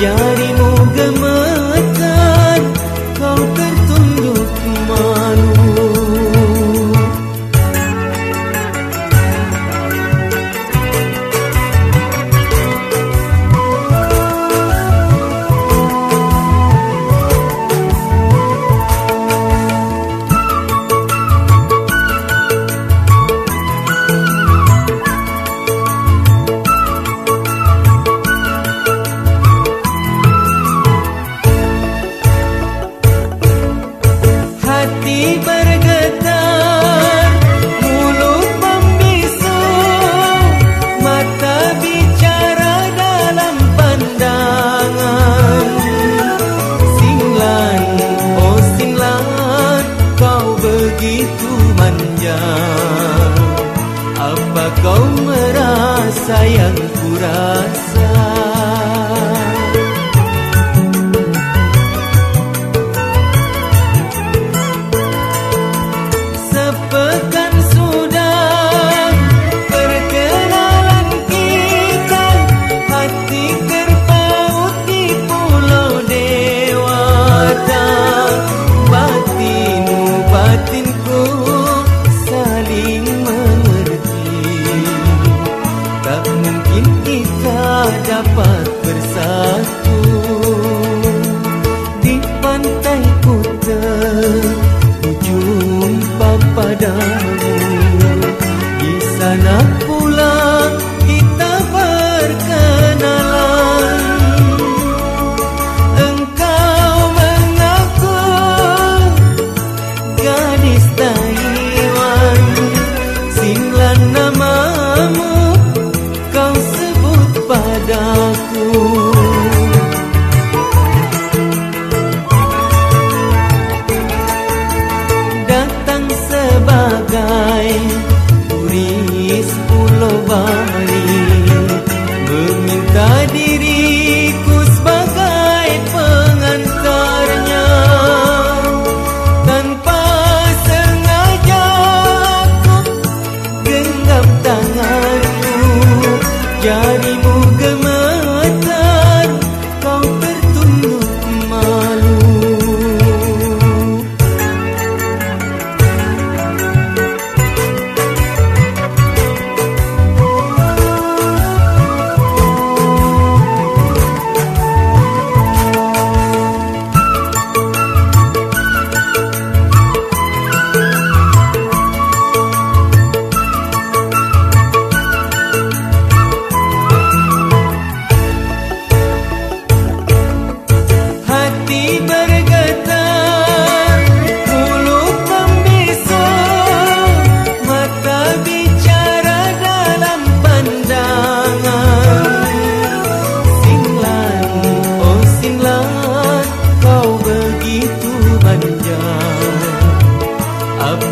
jarimu gemar. ba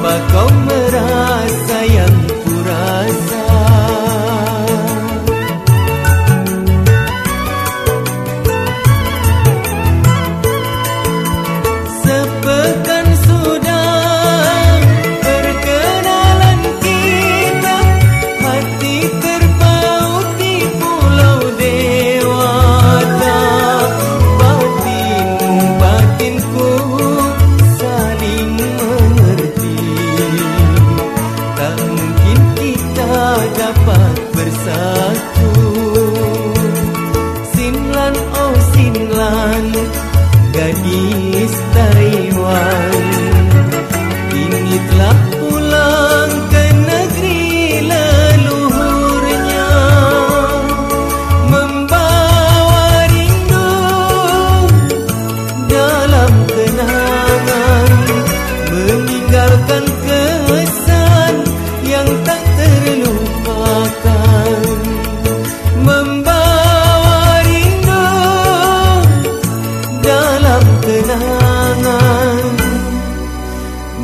kau merasa dalam kenangan.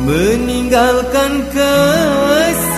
Meninggalkan kenangan